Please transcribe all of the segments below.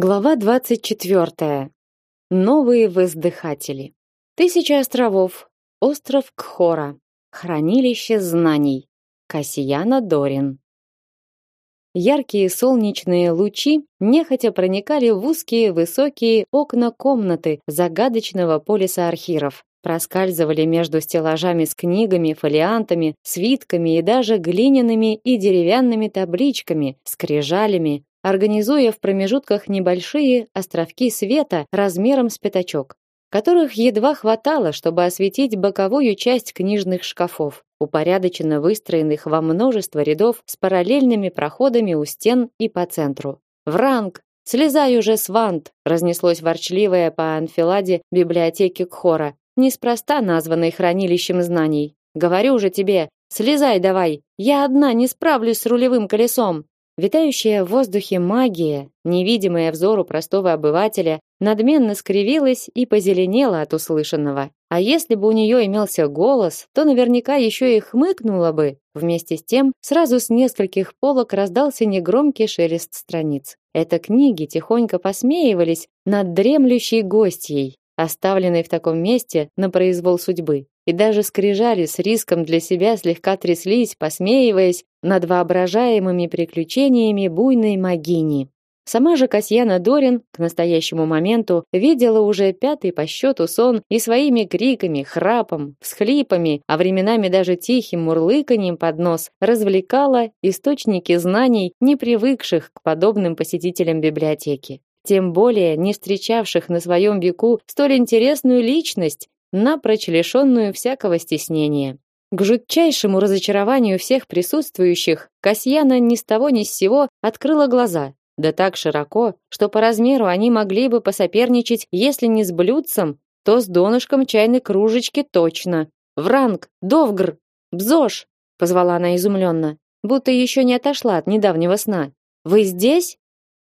Глава 24. Новые воздыхатели. Тысяча островов. Остров Кхора. Хранилище знаний. Касьяна Дорин. Яркие солнечные лучи нехотя проникали в узкие высокие окна комнаты загадочного полиса архиров, проскальзывали между стеллажами с книгами, фолиантами, свитками и даже глиняными и деревянными табличками, скрижалями, организуя в промежутках небольшие островки света размером с пятачок, которых едва хватало, чтобы осветить боковую часть книжных шкафов, упорядоченно выстроенных во множество рядов с параллельными проходами у стен и по центру. «Вранг! Слезай уже, Свант!» разнеслось ворчливое по анфиладе библиотеки Кхора, неспроста названной хранилищем знаний. «Говорю же тебе, слезай давай! Я одна не справлюсь с рулевым колесом!» Витающая в воздухе магия, невидимая взору простого обывателя, надменно скривилась и позеленела от услышанного. А если бы у нее имелся голос, то наверняка еще и хмыкнула бы. Вместе с тем, сразу с нескольких полок раздался негромкий шелест страниц. Это книги тихонько посмеивались над дремлющей гостьей, оставленной в таком месте на произвол судьбы и даже скрижали с риском для себя слегка тряслись, посмеиваясь над воображаемыми приключениями буйной магини. Сама же Касьяна Дорин к настоящему моменту видела уже пятый по счету сон и своими криками, храпом, всхлипами, а временами даже тихим мурлыканьем под нос развлекала источники знаний, не привыкших к подобным посетителям библиотеки тем более не встречавших на своем веку столь интересную личность, напрочь лишенную всякого стеснения. К жутчайшему разочарованию всех присутствующих Касьяна ни с того ни с сего открыла глаза, да так широко, что по размеру они могли бы посоперничать, если не с блюдцем, то с донышком чайной кружечки точно. «Вранг! Довгр! Бзош!» — позвала она изумленно, будто еще не отошла от недавнего сна. «Вы здесь?»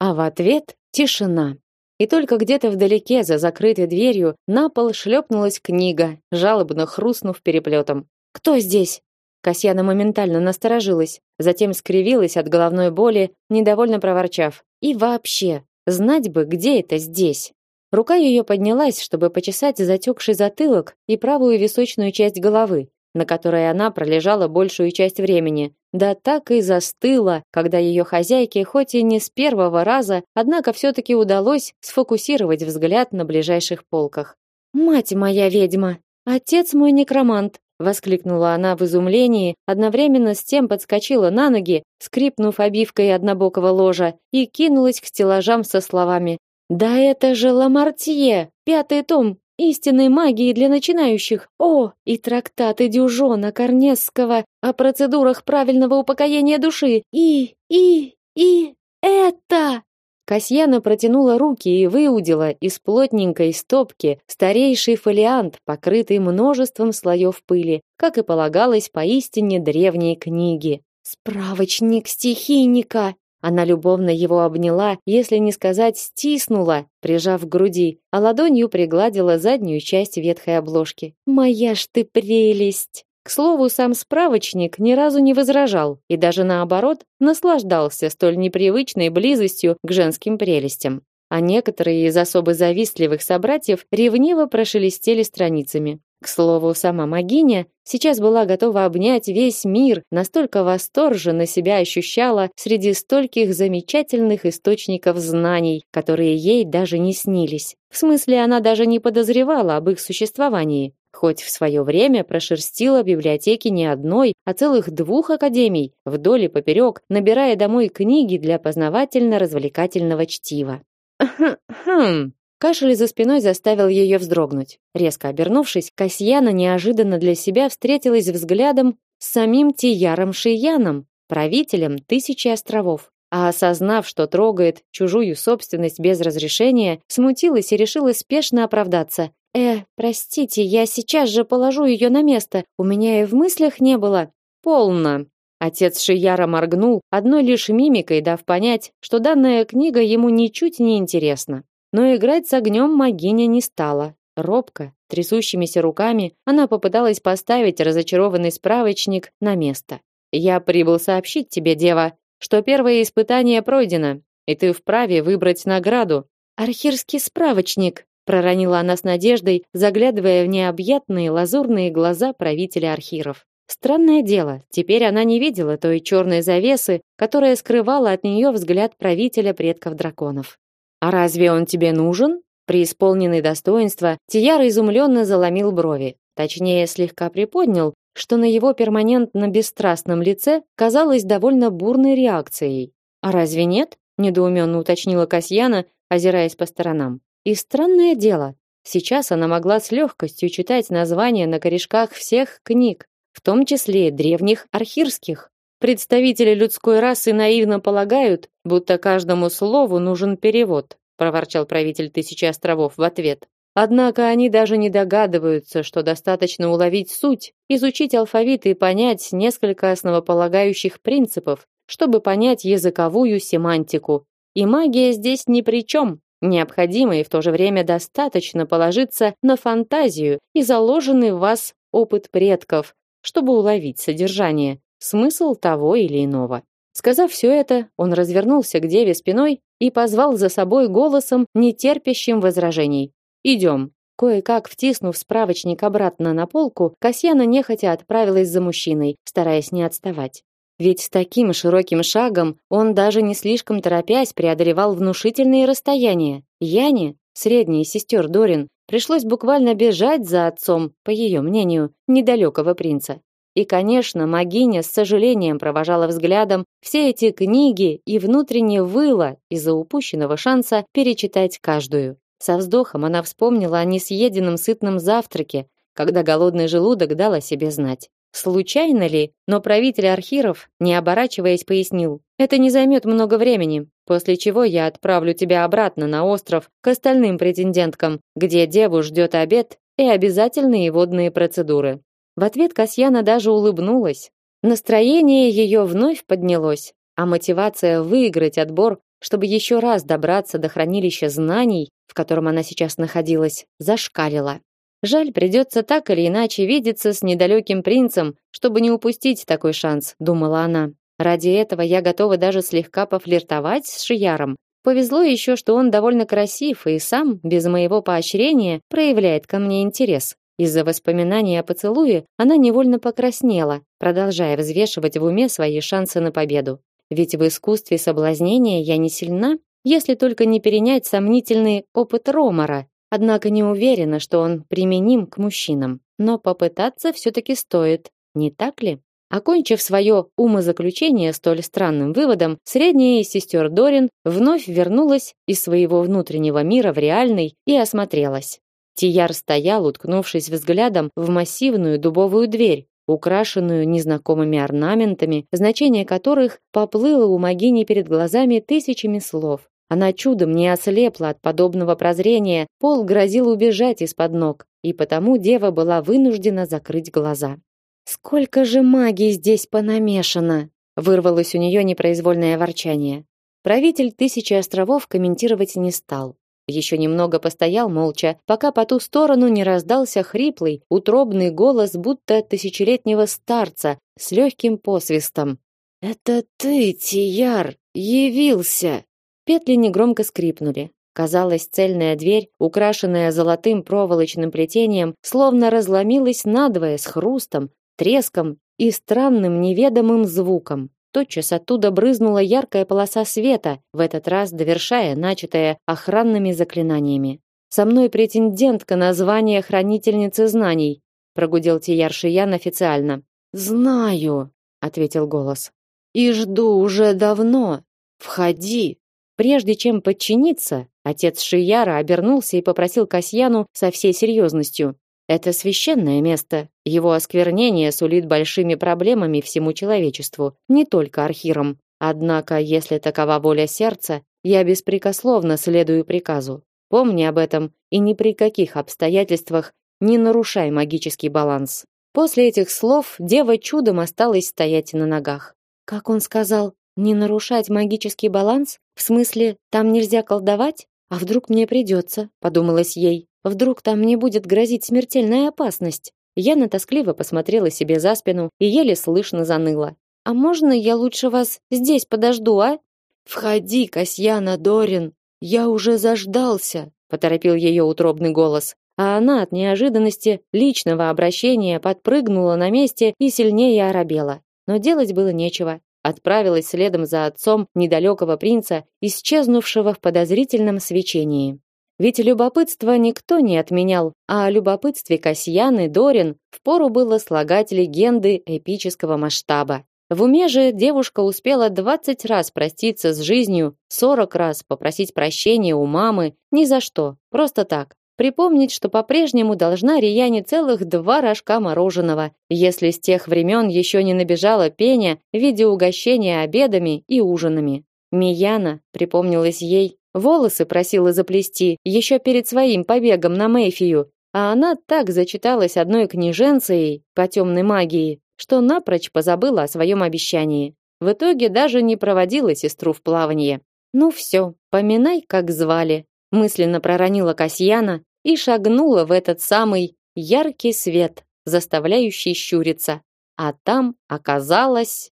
А в ответ тишина. И только где-то вдалеке, за закрытой дверью, на пол шлепнулась книга, жалобно хрустнув переплетом. «Кто здесь?» Касьяна моментально насторожилась, затем скривилась от головной боли, недовольно проворчав. «И вообще, знать бы, где это здесь?» Рука ее поднялась, чтобы почесать затекший затылок и правую височную часть головы, на которой она пролежала большую часть времени, да так и застыла, когда ее хозяйке, хоть и не с первого раза, однако все-таки удалось сфокусировать взгляд на ближайших полках. «Мать моя ведьма! Отец мой некромант!» Воскликнула она в изумлении, одновременно с тем подскочила на ноги, скрипнув обивкой однобокого ложа, и кинулась к стеллажам со словами: "Да это же Ламартье, пятый том, истинной магии для начинающих. О, и трактаты Дюжона Корнесского о процедурах правильного упокоения души. И, и, и это... Касьяна протянула руки и выудила из плотненькой стопки старейший фолиант, покрытый множеством слоев пыли, как и полагалось поистине древней книги. Справочник стихийника, она любовно его обняла, если не сказать стиснула, прижав к груди, а ладонью пригладила заднюю часть ветхой обложки. «Моя ж ты прелесть!» К слову, сам справочник ни разу не возражал и даже наоборот наслаждался столь непривычной близостью к женским прелестям. А некоторые из особо завистливых собратьев ревниво прошелестели страницами. К слову, сама Магиня сейчас была готова обнять весь мир, настолько восторженно себя ощущала среди стольких замечательных источников знаний, которые ей даже не снились. В смысле, она даже не подозревала об их существовании, хоть в свое время прошерстила библиотеки не одной, а целых двух академий, вдоль и поперек, набирая домой книги для познавательно-развлекательного чтива. «Хм, Кашель за спиной заставил ее вздрогнуть. Резко обернувшись, Касьяна неожиданно для себя встретилась взглядом с самим Тияром Шияном, правителем тысячи островов. А осознав, что трогает чужую собственность без разрешения, смутилась и решила спешно оправдаться. «Э, простите, я сейчас же положу ее на место. У меня и в мыслях не было». «Полно». Отец Шияра моргнул, одной лишь мимикой дав понять, что данная книга ему ничуть не интересна. Но играть с огнем магиня не стала. Робко, трясущимися руками, она попыталась поставить разочарованный справочник на место. «Я прибыл сообщить тебе, дева, что первое испытание пройдено. и ты вправе выбрать награду. Архирский справочник, проронила она с надеждой, заглядывая в необъятные лазурные глаза правителя архиров. Странное дело, теперь она не видела той черной завесы, которая скрывала от нее взгляд правителя предков драконов. А разве он тебе нужен? Преисполненный достоинства, Тияра изумленно заломил брови, точнее, слегка приподнял, что на его перманентно бесстрастном лице казалось довольно бурной реакцией. А разве нет? недоуменно уточнила Касьяна, озираясь по сторонам. И странное дело, сейчас она могла с легкостью читать названия на корешках всех книг, в том числе древних архирских. Представители людской расы наивно полагают, будто каждому слову нужен перевод, проворчал правитель Тысячи островов в ответ. Однако они даже не догадываются, что достаточно уловить суть, изучить алфавит и понять несколько основополагающих принципов, чтобы понять языковую семантику. И магия здесь ни при чем. Необходимо и в то же время достаточно положиться на фантазию и заложенный в вас опыт предков, чтобы уловить содержание, смысл того или иного. Сказав все это, он развернулся к деве спиной и позвал за собой голосом, не терпящим возражений. «Идем». Кое-как втиснув справочник обратно на полку, Касьяна нехотя отправилась за мужчиной, стараясь не отставать. Ведь с таким широким шагом он даже не слишком торопясь преодолевал внушительные расстояния. Яне, средней сестер Дорин, пришлось буквально бежать за отцом, по ее мнению, недалекого принца. И, конечно, Магиня с сожалением провожала взглядом все эти книги и внутренне выла из-за упущенного шанса перечитать каждую. Со вздохом она вспомнила о несъеденном сытном завтраке, когда голодный желудок дал о себе знать. Случайно ли, но правитель архиров, не оборачиваясь, пояснил: "Это не займет много времени, после чего я отправлю тебя обратно на остров к остальным претенденткам, где деву ждет обед и обязательные водные процедуры". В ответ Касьяна даже улыбнулась. Настроение ее вновь поднялось, а мотивация выиграть отбор, чтобы еще раз добраться до хранилища знаний, в котором она сейчас находилась, зашкалила. Жаль, придется так или иначе видеться с недалеким принцем, чтобы не упустить такой шанс, думала она. Ради этого я готова даже слегка пофлиртовать с Шияром. Повезло еще, что он довольно красив и сам, без моего поощрения, проявляет ко мне интерес. Из-за воспоминаний о поцелуе она невольно покраснела, продолжая взвешивать в уме свои шансы на победу. Ведь в искусстве соблазнения я не сильна, если только не перенять сомнительный опыт Ромара, Однако не уверена, что он применим к мужчинам. Но попытаться все-таки стоит, не так ли? Окончив свое умозаключение столь странным выводом, средняя из сестер Дорин вновь вернулась из своего внутреннего мира в реальный и осмотрелась. Тияр стоял, уткнувшись взглядом в массивную дубовую дверь, украшенную незнакомыми орнаментами, значение которых поплыло у Магини перед глазами тысячами слов. Она чудом не ослепла от подобного прозрения, пол грозил убежать из-под ног, и потому дева была вынуждена закрыть глаза. Сколько же магии здесь понамешано, вырвалось у нее непроизвольное ворчание. Правитель тысячи островов комментировать не стал. Еще немного постоял молча, пока по ту сторону не раздался хриплый, утробный голос будто тысячелетнего старца с легким посвистом. «Это ты, Тияр, явился!» Петли негромко скрипнули. Казалось, цельная дверь, украшенная золотым проволочным плетением, словно разломилась надвое с хрустом, треском и странным неведомым звуком. Тотчас оттуда брызнула яркая полоса света, в этот раз довершая начатое охранными заклинаниями. «Со мной претендентка на звание хранительницы знаний», прогудел Тияр Шиян официально. «Знаю», — ответил голос. «И жду уже давно. Входи». Прежде чем подчиниться, отец Шияра обернулся и попросил Касьяну со всей серьезностью: "Это священное место. Его осквернение сулит большими проблемами всему человечеству, не только архирам. Однако, если такова воля сердца, я беспрекословно следую приказу. Помни об этом и ни при каких обстоятельствах не нарушай магический баланс". После этих слов дева чудом осталась стоять на ногах. Как он сказал, не нарушать магический баланс? В смысле, там нельзя колдовать? А вдруг мне придется? Подумалось ей. Вдруг там мне будет грозить смертельная опасность? Яна тоскливо посмотрела себе за спину и еле слышно заныла. А можно я лучше вас здесь подожду, а? Входи, Касьяна Дорин, я уже заждался, поторопил ее утробный голос. А она от неожиданности личного обращения подпрыгнула на месте и сильнее оробела. Но делать было нечего. Отправилась следом за отцом недалекого принца, исчезнувшего в подозрительном свечении. Ведь любопытство никто не отменял, а о любопытстве Касьяны Дорин впору было слагать легенды эпического масштаба. В уме же девушка успела 20 раз проститься с жизнью, 40 раз попросить прощения у мамы, ни за что, просто так. Припомнить, что по-прежнему должна Рияне целых два рожка мороженого, если с тех времен еще не набежала пеня в виде угощения обедами и ужинами. Мияна, припомнилась ей, волосы просила заплести еще перед своим побегом на Мэйфию, а она так зачиталась одной книженцией по темной магии, что напрочь позабыла о своем обещании. В итоге даже не проводила сестру в плавание. Ну все, поминай, как звали. Мысленно проронила Касьяна и шагнула в этот самый яркий свет, заставляющий щуриться. А там оказалось